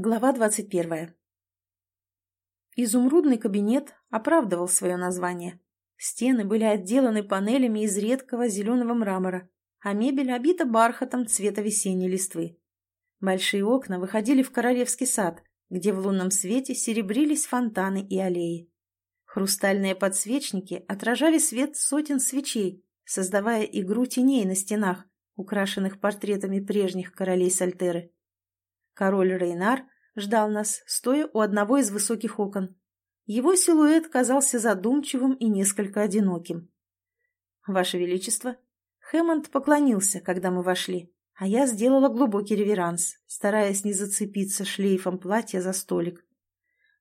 Глава двадцать первая. Изумрудный кабинет оправдывал свое название. Стены были отделаны панелями из редкого зеленого мрамора, а мебель обита бархатом цвета весенней листвы. Большие окна выходили в королевский сад, где в лунном свете серебрились фонтаны и аллеи. Хрустальные подсвечники отражали свет сотен свечей, создавая игру теней на стенах, украшенных портретами прежних королей Сальтеры. Король Рейнар ждал нас, стоя у одного из высоких окон. Его силуэт казался задумчивым и несколько одиноким. «Ваше Величество!» Хэммонд поклонился, когда мы вошли, а я сделала глубокий реверанс, стараясь не зацепиться шлейфом платья за столик.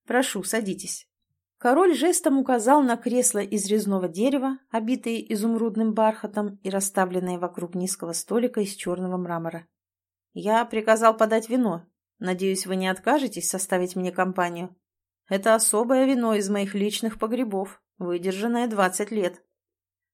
«Прошу, садитесь». Король жестом указал на кресло из резного дерева, обитые изумрудным бархатом и расставленные вокруг низкого столика из черного мрамора. «Я приказал подать вино. Надеюсь, вы не откажетесь составить мне компанию. Это особое вино из моих личных погребов, выдержанное двадцать лет».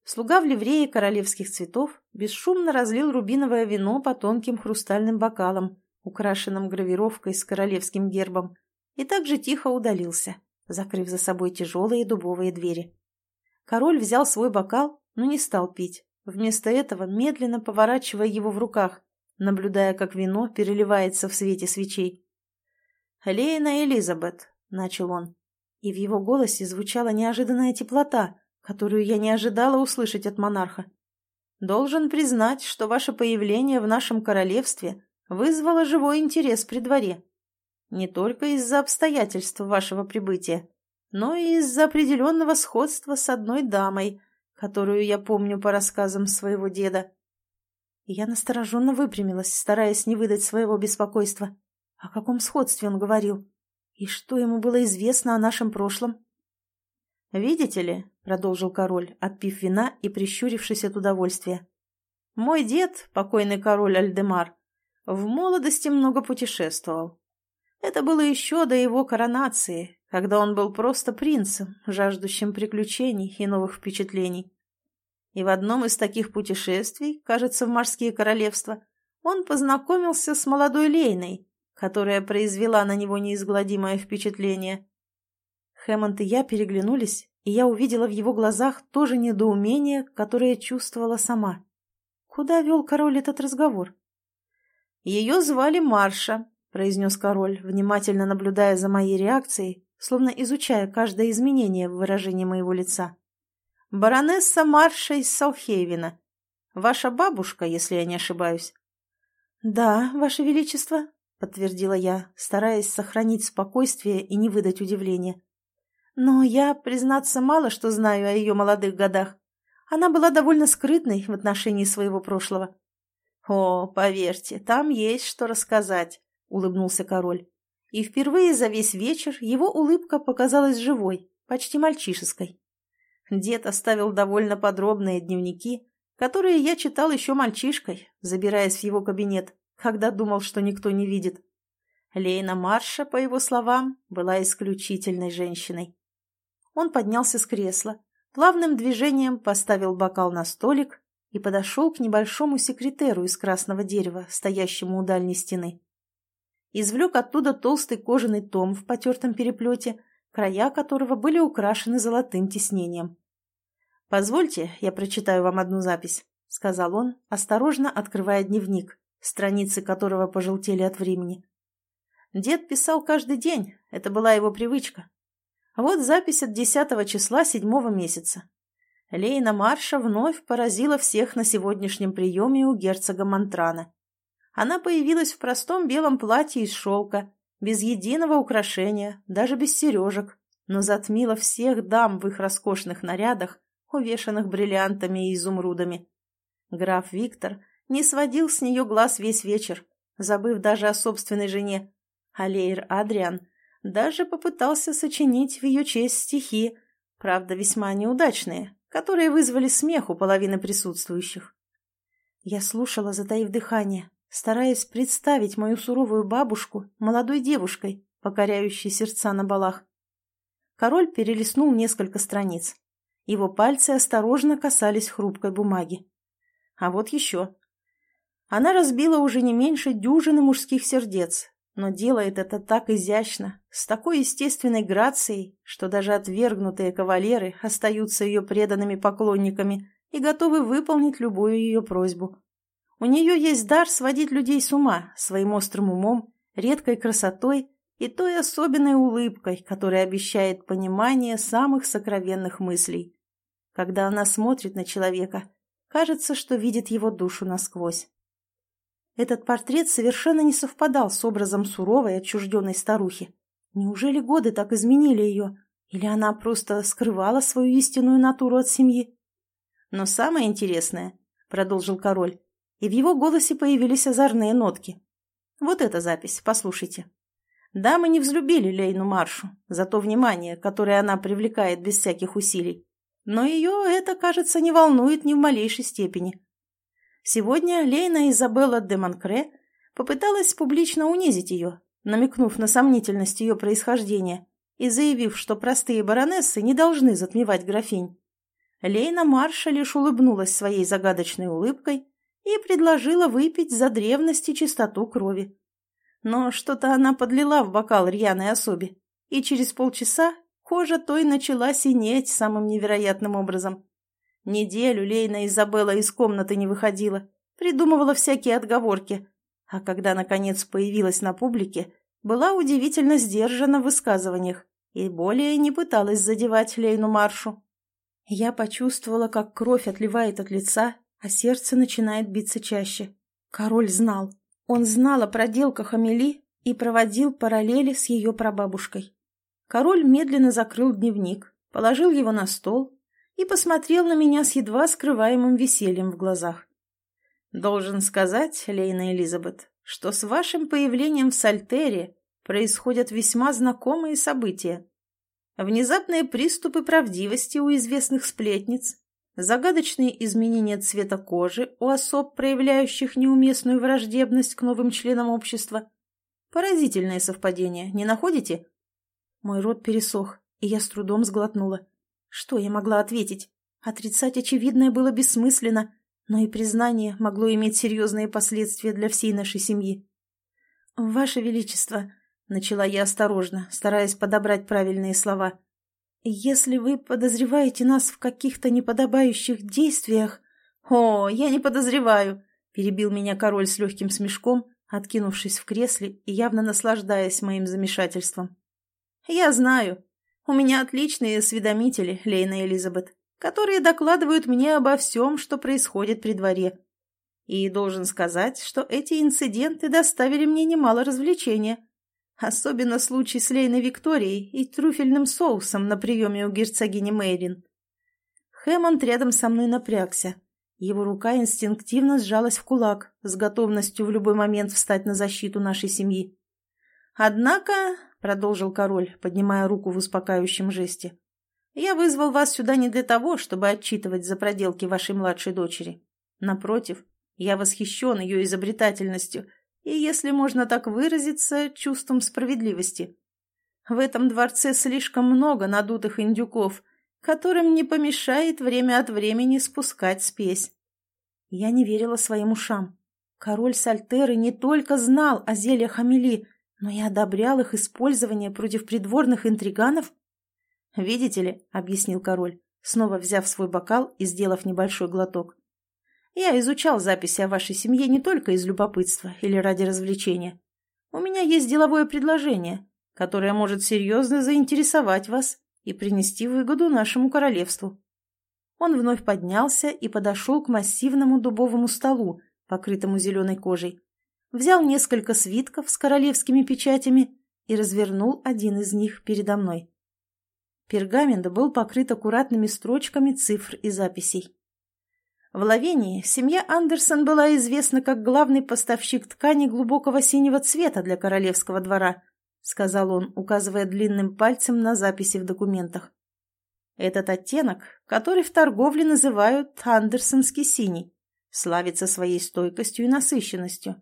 Слуга в ливрее королевских цветов бесшумно разлил рубиновое вино по тонким хрустальным бокалам, украшенным гравировкой с королевским гербом, и также тихо удалился, закрыв за собой тяжелые дубовые двери. Король взял свой бокал, но не стал пить, вместо этого медленно поворачивая его в руках, наблюдая, как вино переливается в свете свечей. «Лейна Элизабет», — начал он, и в его голосе звучала неожиданная теплота, которую я не ожидала услышать от монарха. «Должен признать, что ваше появление в нашем королевстве вызвало живой интерес при дворе. Не только из-за обстоятельств вашего прибытия, но и из-за определенного сходства с одной дамой, которую я помню по рассказам своего деда. Я настороженно выпрямилась, стараясь не выдать своего беспокойства. О каком сходстве он говорил? И что ему было известно о нашем прошлом? «Видите ли», — продолжил король, отпив вина и прищурившись от удовольствия, «мой дед, покойный король Альдемар, в молодости много путешествовал. Это было еще до его коронации, когда он был просто принцем, жаждущим приключений и новых впечатлений. И в одном из таких путешествий, кажется, в морские королевства, он познакомился с молодой Лейной, которая произвела на него неизгладимое впечатление. Хэммонд и я переглянулись, и я увидела в его глазах то же недоумение, которое чувствовала сама. Куда вел король этот разговор? «Ее звали Марша», — произнес король, внимательно наблюдая за моей реакцией, словно изучая каждое изменение в выражении моего лица. Баронесса Марша из Салхейвина. Ваша бабушка, если я не ошибаюсь. Да, ваше величество, подтвердила я, стараясь сохранить спокойствие и не выдать удивления. Но я, признаться, мало что знаю о ее молодых годах. Она была довольно скрытной в отношении своего прошлого. «О, поверьте, там есть что рассказать», — улыбнулся король. И впервые за весь вечер его улыбка показалась живой, почти мальчишеской. Дед оставил довольно подробные дневники, которые я читал еще мальчишкой, забираясь в его кабинет, когда думал, что никто не видит. Лейна Марша, по его словам, была исключительной женщиной. Он поднялся с кресла, плавным движением поставил бокал на столик и подошел к небольшому секретеру из красного дерева, стоящему у дальней стены. Извлек оттуда толстый кожаный том в потертом переплете, края которого были украшены золотым тиснением. «Позвольте, я прочитаю вам одну запись», — сказал он, осторожно открывая дневник, страницы которого пожелтели от времени. Дед писал каждый день, это была его привычка. Вот запись от десятого числа седьмого месяца. Лейна Марша вновь поразила всех на сегодняшнем приеме у герцога Монтрана. Она появилась в простом белом платье из шелка, без единого украшения, даже без сережек, но затмила всех дам в их роскошных нарядах, увешанных бриллиантами и изумрудами. Граф Виктор не сводил с нее глаз весь вечер, забыв даже о собственной жене. А Лейр Адриан даже попытался сочинить в ее честь стихи, правда, весьма неудачные, которые вызвали смех у половины присутствующих. Я слушала, затаив дыхание, стараясь представить мою суровую бабушку молодой девушкой, покоряющей сердца на балах. Король перелистнул несколько страниц. Его пальцы осторожно касались хрупкой бумаги. А вот еще. Она разбила уже не меньше дюжины мужских сердец, но делает это так изящно, с такой естественной грацией, что даже отвергнутые кавалеры остаются ее преданными поклонниками и готовы выполнить любую ее просьбу. У нее есть дар сводить людей с ума своим острым умом, редкой красотой и той особенной улыбкой, которая обещает понимание самых сокровенных мыслей. Когда она смотрит на человека, кажется, что видит его душу насквозь. Этот портрет совершенно не совпадал с образом суровой, отчужденной старухи. Неужели годы так изменили ее? Или она просто скрывала свою истинную натуру от семьи? Но самое интересное, — продолжил король, и в его голосе появились озорные нотки. Вот эта запись, послушайте. Да, мы не взлюбили Лейну Маршу за то внимание, которое она привлекает без всяких усилий. Но ее это, кажется, не волнует ни в малейшей степени. Сегодня Лейна Изабелла де Монкре попыталась публично унизить ее, намекнув на сомнительность ее происхождения и заявив, что простые баронессы не должны затмевать графинь. Лейна Марша лишь улыбнулась своей загадочной улыбкой и предложила выпить за древность и чистоту крови. Но что-то она подлила в бокал рьяной особе, и через полчаса кожа той начала синеть самым невероятным образом. Неделю Лейна Изабелла из комнаты не выходила, придумывала всякие отговорки, а когда, наконец, появилась на публике, была удивительно сдержана в высказываниях и более не пыталась задевать Лейну Маршу. Я почувствовала, как кровь отливает от лица, а сердце начинает биться чаще. Король знал. Он знал о проделках Амели и проводил параллели с ее прабабушкой. Король медленно закрыл дневник, положил его на стол и посмотрел на меня с едва скрываемым весельем в глазах. «Должен сказать, Лейна Элизабет, что с вашим появлением в Сальтере происходят весьма знакомые события. Внезапные приступы правдивости у известных сплетниц, загадочные изменения цвета кожи у особ, проявляющих неуместную враждебность к новым членам общества. Поразительное совпадение, не находите? Мой рот пересох, и я с трудом сглотнула. Что я могла ответить? Отрицать очевидное было бессмысленно, но и признание могло иметь серьезные последствия для всей нашей семьи. «Ваше Величество», — начала я осторожно, стараясь подобрать правильные слова, «если вы подозреваете нас в каких-то неподобающих действиях...» «О, я не подозреваю», — перебил меня король с легким смешком, откинувшись в кресле и явно наслаждаясь моим замешательством. «Я знаю. У меня отличные осведомители, Лейна Элизабет, которые докладывают мне обо всем, что происходит при дворе. И должен сказать, что эти инциденты доставили мне немало развлечения. Особенно случай с Лейной Викторией и трюфельным соусом на приеме у герцогини Мейрин. Хэммонд рядом со мной напрягся. Его рука инстинктивно сжалась в кулак, с готовностью в любой момент встать на защиту нашей семьи. Однако продолжил король, поднимая руку в успокаивающем жесте. «Я вызвал вас сюда не для того, чтобы отчитывать за проделки вашей младшей дочери. Напротив, я восхищен ее изобретательностью и, если можно так выразиться, чувством справедливости. В этом дворце слишком много надутых индюков, которым не помешает время от времени спускать спесь». Я не верила своим ушам. Король Сальтеры не только знал о зельях Амели, но я одобрял их использование против придворных интриганов? «Видите ли», — объяснил король, снова взяв свой бокал и сделав небольшой глоток. «Я изучал записи о вашей семье не только из любопытства или ради развлечения. У меня есть деловое предложение, которое может серьезно заинтересовать вас и принести выгоду нашему королевству». Он вновь поднялся и подошел к массивному дубовому столу, покрытому зеленой кожей взял несколько свитков с королевскими печатями и развернул один из них передо мной. Пергамент был покрыт аккуратными строчками цифр и записей. В Лавении семья Андерсон была известна как главный поставщик ткани глубокого синего цвета для королевского двора, сказал он, указывая длинным пальцем на записи в документах. Этот оттенок, который в торговле называют андерсонский синий, славится своей стойкостью и насыщенностью.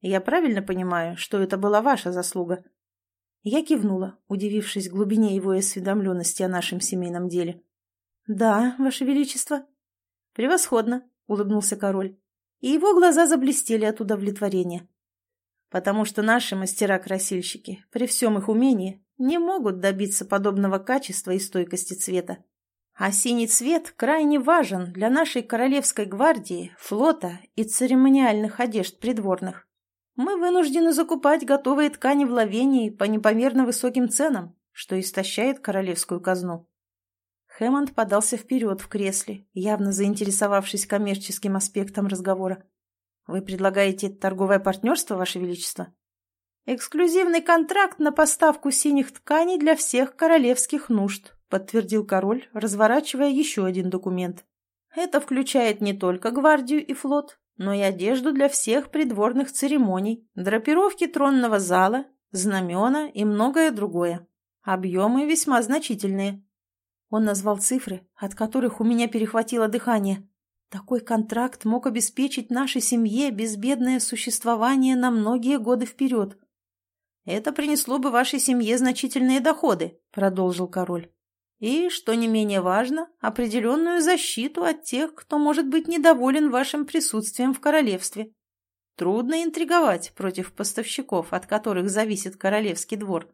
Я правильно понимаю, что это была ваша заслуга?» Я кивнула, удивившись глубине его осведомленности о нашем семейном деле. «Да, ваше величество». «Превосходно», — улыбнулся король, и его глаза заблестели от удовлетворения. потому что наши мастера-красильщики, при всем их умении, не могут добиться подобного качества и стойкости цвета. А синий цвет крайне важен для нашей королевской гвардии, флота и церемониальных одежд придворных. Мы вынуждены закупать готовые ткани в Лавении по непомерно высоким ценам, что истощает королевскую казну. Хэммонд подался вперед в кресле, явно заинтересовавшись коммерческим аспектом разговора. «Вы предлагаете торговое партнерство, Ваше Величество?» «Эксклюзивный контракт на поставку синих тканей для всех королевских нужд», подтвердил король, разворачивая еще один документ. «Это включает не только гвардию и флот, но и одежду для всех придворных церемоний, драпировки тронного зала, знамена и многое другое. Объемы весьма значительные». Он назвал цифры, от которых у меня перехватило дыхание. Такой контракт мог обеспечить нашей семье безбедное существование на многие годы вперед. «Это принесло бы вашей семье значительные доходы», — продолжил король. «И, что не менее важно, определенную защиту от тех, кто может быть недоволен вашим присутствием в королевстве. Трудно интриговать против поставщиков, от которых зависит королевский двор».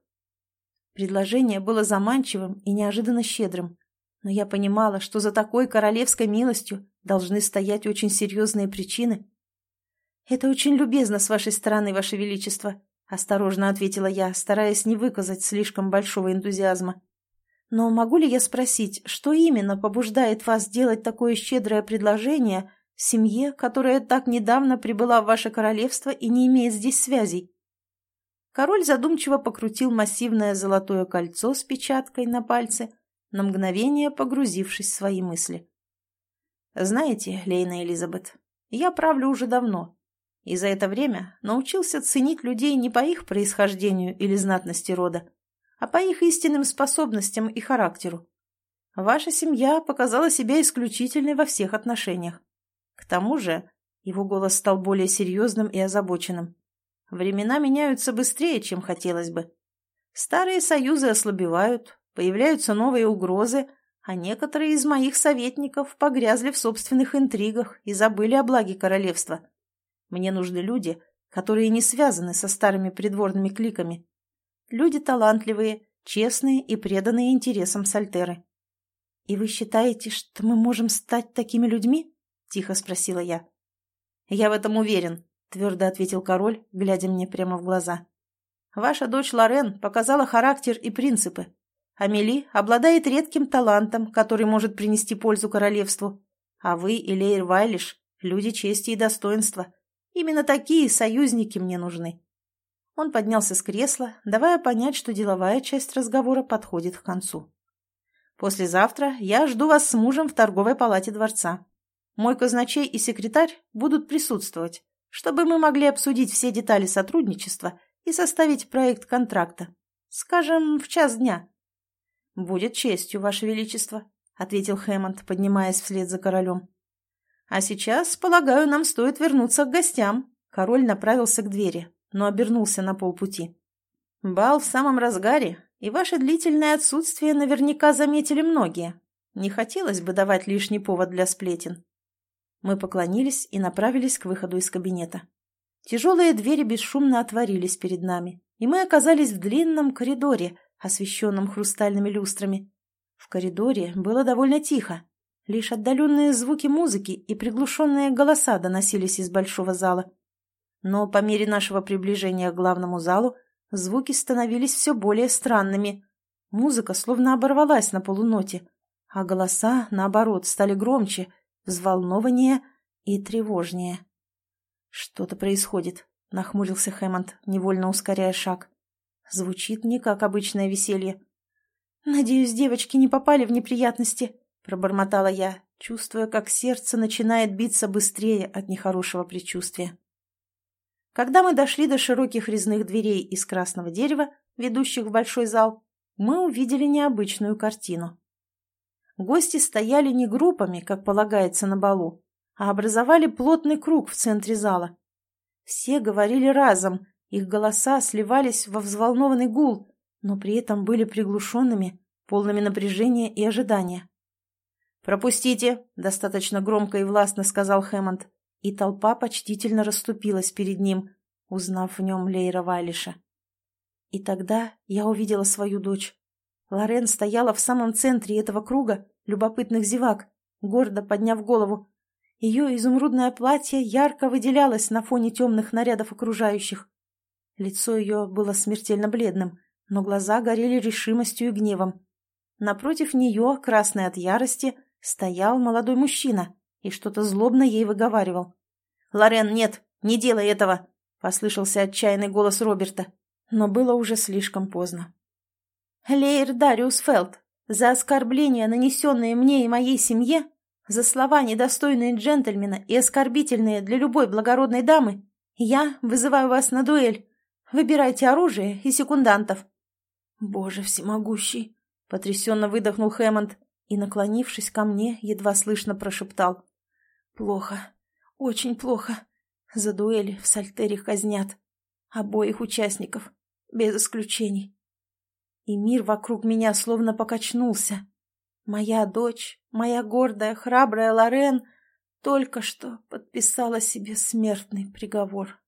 Предложение было заманчивым и неожиданно щедрым, но я понимала, что за такой королевской милостью должны стоять очень серьезные причины. «Это очень любезно с вашей стороны, ваше величество», — осторожно ответила я, стараясь не выказать слишком большого энтузиазма. «Но могу ли я спросить, что именно побуждает вас делать такое щедрое предложение семье, которая так недавно прибыла в ваше королевство и не имеет здесь связей?» Король задумчиво покрутил массивное золотое кольцо с печаткой на пальце, на мгновение погрузившись в свои мысли. «Знаете, Лейна Элизабет, я правлю уже давно, и за это время научился ценить людей не по их происхождению или знатности рода, а по их истинным способностям и характеру. Ваша семья показала себя исключительной во всех отношениях. К тому же его голос стал более серьезным и озабоченным. Времена меняются быстрее, чем хотелось бы. Старые союзы ослабевают, появляются новые угрозы, а некоторые из моих советников погрязли в собственных интригах и забыли о благе королевства. Мне нужны люди, которые не связаны со старыми придворными кликами. Люди талантливые, честные и преданные интересам Сальтеры. «И вы считаете, что мы можем стать такими людьми?» — тихо спросила я. «Я в этом уверен», — твердо ответил король, глядя мне прямо в глаза. «Ваша дочь Лорен показала характер и принципы. Амели обладает редким талантом, который может принести пользу королевству. А вы и Лейр Вайлиш — люди чести и достоинства. Именно такие союзники мне нужны». Он поднялся с кресла, давая понять, что деловая часть разговора подходит к концу. «Послезавтра я жду вас с мужем в торговой палате дворца. Мой казначей и секретарь будут присутствовать чтобы мы могли обсудить все детали сотрудничества и составить проект контракта. Скажем, в час дня. «Будет честью, Ваше Величество», — ответил Хэммонд, поднимаясь вслед за королем. «А сейчас, полагаю, нам стоит вернуться к гостям». Король направился к двери, но обернулся на полпути. «Бал в самом разгаре, и ваше длительное отсутствие наверняка заметили многие. Не хотелось бы давать лишний повод для сплетен. Мы поклонились и направились к выходу из кабинета. Тяжелые двери бесшумно отворились перед нами, и мы оказались в длинном коридоре, освещенном хрустальными люстрами. В коридоре было довольно тихо. Лишь отдаленные звуки музыки и приглушенные голоса доносились из большого зала. Но по мере нашего приближения к главному залу звуки становились все более странными. Музыка словно оборвалась на полуноте, а голоса, наоборот, стали громче — взволнованнее и тревожнее. «Что-то происходит», — нахмурился Хэммонд, невольно ускоряя шаг. «Звучит не как обычное веселье». «Надеюсь, девочки не попали в неприятности», — пробормотала я, чувствуя, как сердце начинает биться быстрее от нехорошего предчувствия. Когда мы дошли до широких резных дверей из красного дерева, ведущих в большой зал, мы увидели необычную картину. Гости стояли не группами, как полагается на балу, а образовали плотный круг в центре зала. Все говорили разом, их голоса сливались во взволнованный гул, но при этом были приглушенными, полными напряжения и ожидания. «Пропустите!» — достаточно громко и властно сказал Хэммонд, и толпа почтительно расступилась перед ним, узнав в нем Лейра Вайлиша. И тогда я увидела свою дочь. Лорен стояла в самом центре этого круга любопытных зевак, гордо подняв голову. Ее изумрудное платье ярко выделялось на фоне темных нарядов окружающих. Лицо ее было смертельно бледным, но глаза горели решимостью и гневом. Напротив нее, красный от ярости, стоял молодой мужчина и что-то злобно ей выговаривал. «Лорен, нет, не делай этого!» — послышался отчаянный голос Роберта, но было уже слишком поздно. «Лейр Дариус Фелд, за оскорбления, нанесенные мне и моей семье, за слова, недостойные джентльмена и оскорбительные для любой благородной дамы, я вызываю вас на дуэль. Выбирайте оружие и секундантов». «Боже всемогущий!» — потрясенно выдохнул Хэммонд и, наклонившись ко мне, едва слышно прошептал. «Плохо, очень плохо. За дуэли в Сальтере казнят. Обоих участников, без исключений. И мир вокруг меня словно покачнулся. Моя дочь, моя гордая, храбрая Лорен только что подписала себе смертный приговор.